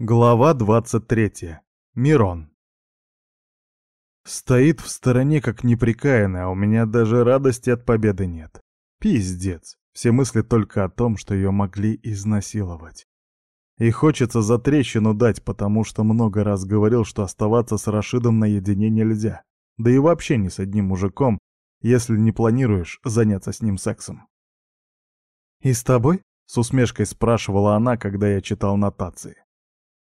Глава 23. Мирон. Стоит в стороне как неприкаянная, а у меня даже радости от победы нет. Пиздец. Все мысли только о том, что ее могли изнасиловать. И хочется за трещину дать, потому что много раз говорил, что оставаться с Рашидом наедине нельзя. Да и вообще не с одним мужиком, если не планируешь заняться с ним сексом. «И с тобой?» — с усмешкой спрашивала она, когда я читал нотации.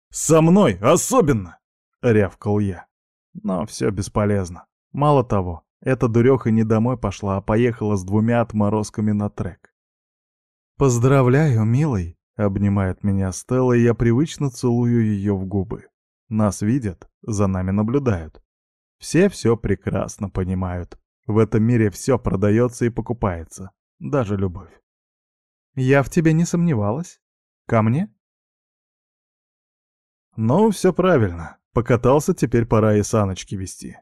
Со мной особенно!» — рявкал я. Но все бесполезно. Мало того, эта дуреха не домой пошла, а поехала с двумя отморозками на трек. «Поздравляю, милый!» — обнимает меня Стелла, и я привычно целую ее в губы. Нас видят, за нами наблюдают. Все все прекрасно понимают. В этом мире все продается и покупается, даже любовь. «Я в тебе не сомневалась. Ко мне?» Ну, все правильно. Покатался, теперь пора и саночки вести.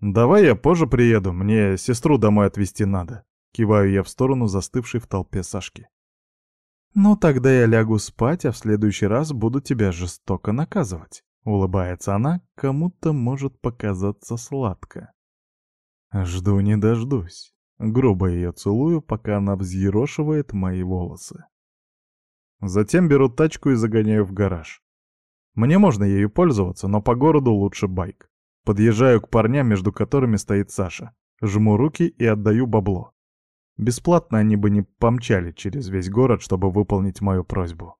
Давай я позже приеду, мне сестру домой отвезти надо. Киваю я в сторону застывшей в толпе Сашки. «Ну тогда я лягу спать, а в следующий раз буду тебя жестоко наказывать», — улыбается она, кому-то может показаться сладко. Жду не дождусь. Грубо ее целую, пока она взъерошивает мои волосы. Затем беру тачку и загоняю в гараж. Мне можно ею пользоваться, но по городу лучше байк. Подъезжаю к парням, между которыми стоит Саша. Жму руки и отдаю бабло. Бесплатно они бы не помчали через весь город, чтобы выполнить мою просьбу.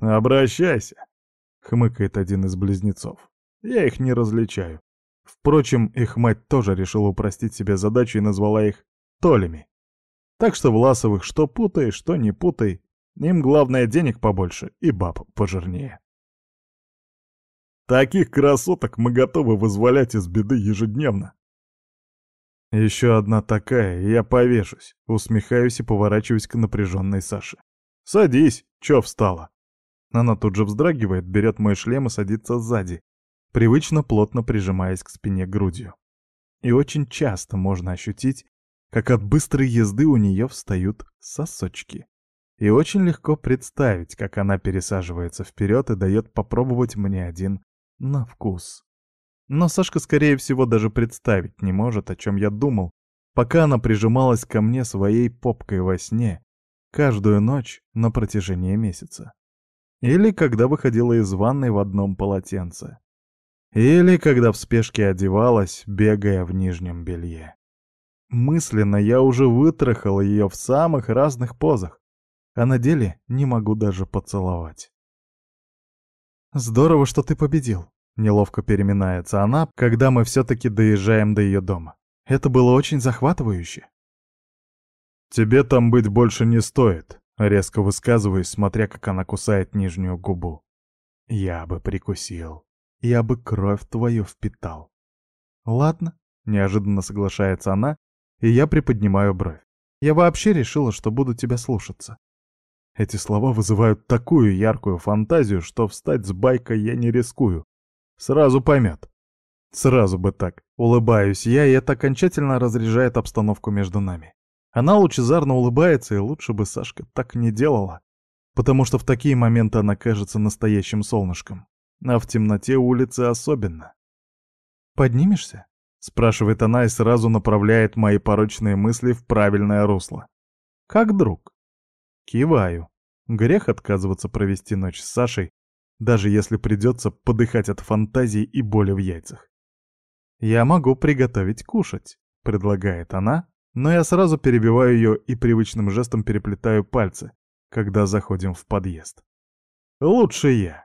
«Обращайся!» — хмыкает один из близнецов. «Я их не различаю. Впрочем, их мать тоже решила упростить себе задачу и назвала их Толями. Так что Власовых что путай, что не путай, им главное денег побольше и баб пожирнее». Таких красоток мы готовы вызволять из беды ежедневно. Еще одна такая, и я повешусь. Усмехаюсь и поворачиваюсь к напряженной Саше. Садись, чё встала? Она тут же вздрагивает, берет мой шлем и садится сзади, привычно плотно прижимаясь к спине грудью. И очень часто можно ощутить, как от быстрой езды у нее встают сосочки. И очень легко представить, как она пересаживается вперед и дает попробовать мне один на вкус. Но Сашка, скорее всего, даже представить не может, о чем я думал, пока она прижималась ко мне своей попкой во сне, каждую ночь на протяжении месяца. Или когда выходила из ванной в одном полотенце. Или когда в спешке одевалась, бегая в нижнем белье. Мысленно я уже вытрахал ее в самых разных позах, а на деле не могу даже поцеловать. Здорово, что ты победил. Неловко переминается она, когда мы все-таки доезжаем до ее дома. Это было очень захватывающе. Тебе там быть больше не стоит, резко высказываюсь, смотря как она кусает нижнюю губу. Я бы прикусил. Я бы кровь твою впитал. Ладно, неожиданно соглашается она, и я приподнимаю бровь. Я вообще решила, что буду тебя слушаться. Эти слова вызывают такую яркую фантазию, что встать с байка я не рискую. Сразу поймет. Сразу бы так. Улыбаюсь я, и это окончательно разряжает обстановку между нами. Она лучезарно улыбается, и лучше бы Сашка так не делала, потому что в такие моменты она кажется настоящим солнышком, а в темноте улицы особенно. «Поднимешься?» — спрашивает она и сразу направляет мои порочные мысли в правильное русло. «Как друг?» Киваю. Грех отказываться провести ночь с Сашей, даже если придется подыхать от фантазии и боли в яйцах. «Я могу приготовить кушать», — предлагает она, но я сразу перебиваю ее и привычным жестом переплетаю пальцы, когда заходим в подъезд. «Лучше я».